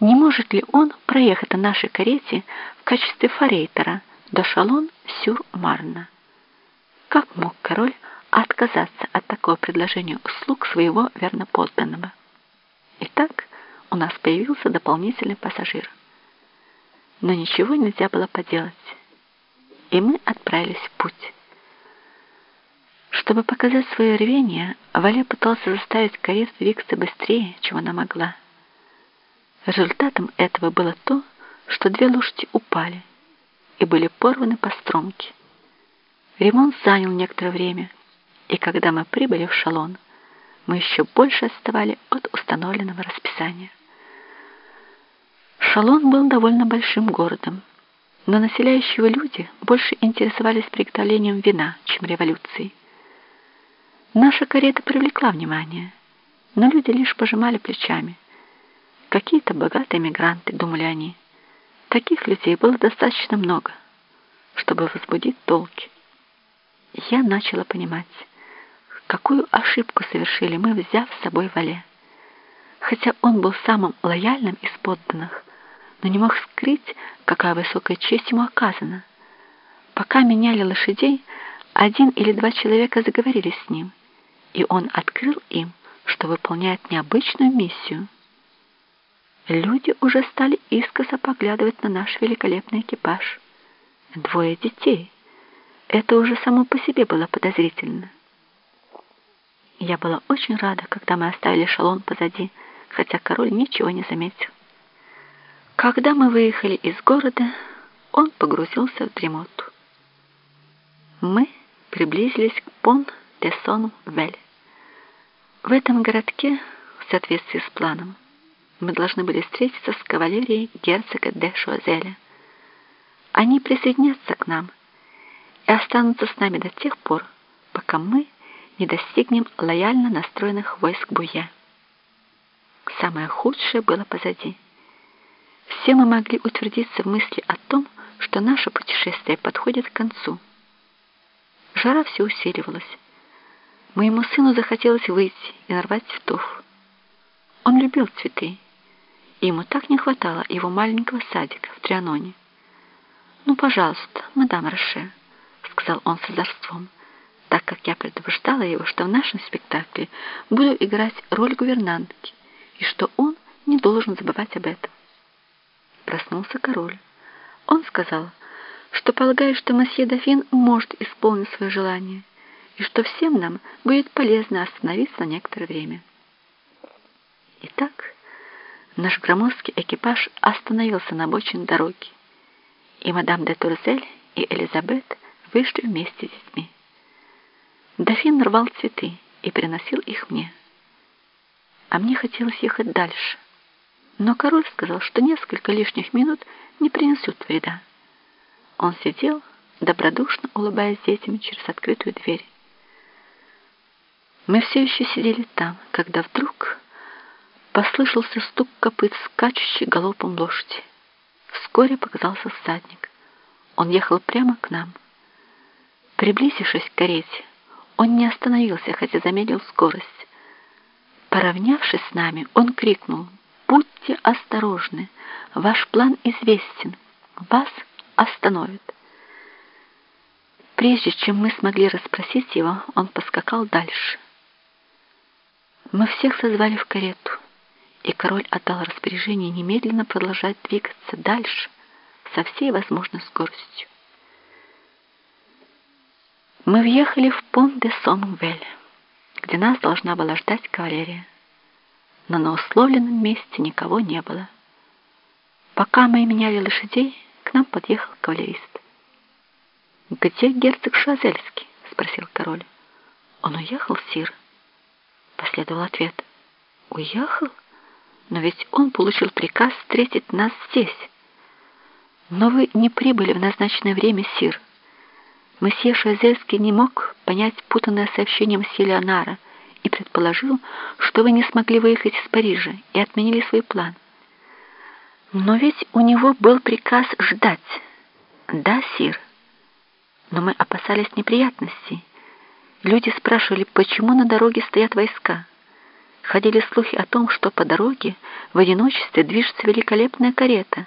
не может ли он проехать на нашей карете в качестве форейтера до Шалон-сюр-Марна. Как мог король отказаться от такого предложения услуг своего верноподданного? Итак, у нас появился дополнительный пассажир. Но ничего нельзя было поделать, и мы отправились в путь. Чтобы показать свое рвение, Валя пытался заставить карету двигаться быстрее, чем она могла. Результатом этого было то, что две лошади упали и были порваны по стромке. Ремонт занял некоторое время, и когда мы прибыли в Шалон, мы еще больше отставали от установленного расписания. Шалон был довольно большим городом, но населяющие его люди больше интересовались приготовлением вина, чем революцией. Наша карета привлекла внимание, но люди лишь пожимали плечами – Какие-то богатые мигранты, думали они. Таких людей было достаточно много, чтобы возбудить толки. Я начала понимать, какую ошибку совершили мы, взяв с собой Вале. Хотя он был самым лояльным из подданных, но не мог скрыть, какая высокая честь ему оказана. Пока меняли лошадей, один или два человека заговорили с ним, и он открыл им, что выполняет необычную миссию — Люди уже стали искоса поглядывать на наш великолепный экипаж. Двое детей. Это уже само по себе было подозрительно. Я была очень рада, когда мы оставили шалон позади, хотя король ничего не заметил. Когда мы выехали из города, он погрузился в дремоту. Мы приблизились к Пон-де-Сон-Вель. В этом городке, в соответствии с планом, мы должны были встретиться с кавалерией герцога де Шуазеля. Они присоединятся к нам и останутся с нами до тех пор, пока мы не достигнем лояльно настроенных войск Буя. Самое худшее было позади. Все мы могли утвердиться в мысли о том, что наше путешествие подходит к концу. Жара все усиливалась. Моему сыну захотелось выйти и нарвать цветов. Он любил цветы Ему так не хватало его маленького садика в Трианоне. «Ну, пожалуйста, мадам Роше», — сказал он с озорством, так как я предупреждала его, что в нашем спектакле буду играть роль гувернантки, и что он не должен забывать об этом. Проснулся король. Он сказал, что полагает, что месье Дофин может исполнить свое желание, и что всем нам будет полезно остановиться на некоторое время. Итак, Наш громоздкий экипаж остановился на обочине дороги, и мадам де Турзель и Элизабет вышли вместе с детьми. Дофин рвал цветы и приносил их мне. А мне хотелось ехать дальше. Но король сказал, что несколько лишних минут не принесут вреда. Он сидел, добродушно улыбаясь детям через открытую дверь. Мы все еще сидели там, когда вдруг Послышался стук копыт, скачущей галопом лошади. Вскоре показался всадник. Он ехал прямо к нам. Приблизившись к карете, он не остановился, хотя замедлил скорость. Поравнявшись с нами, он крикнул «Будьте осторожны! Ваш план известен! Вас остановят!» Прежде чем мы смогли расспросить его, он поскакал дальше. Мы всех созвали в карету и король отдал распоряжение немедленно продолжать двигаться дальше со всей возможной скоростью. Мы въехали в Пон-де-Сон-Вель, где нас должна была ждать кавалерия. Но на условленном месте никого не было. Пока мы меняли лошадей, к нам подъехал кавалерист. «Где герцог Шазельский?» — спросил король. «Он уехал, сир?» — последовал ответ. «Уехал?» Но ведь он получил приказ встретить нас здесь. Но вы не прибыли в назначенное время, сир. Месье Шазельский не мог понять путанное сообщение мсье Леонара и предположил, что вы не смогли выехать из Парижа и отменили свой план. Но ведь у него был приказ ждать. Да, сир. Но мы опасались неприятностей. Люди спрашивали, почему на дороге стоят войска. Ходили слухи о том, что по дороге в одиночестве движется великолепная карета,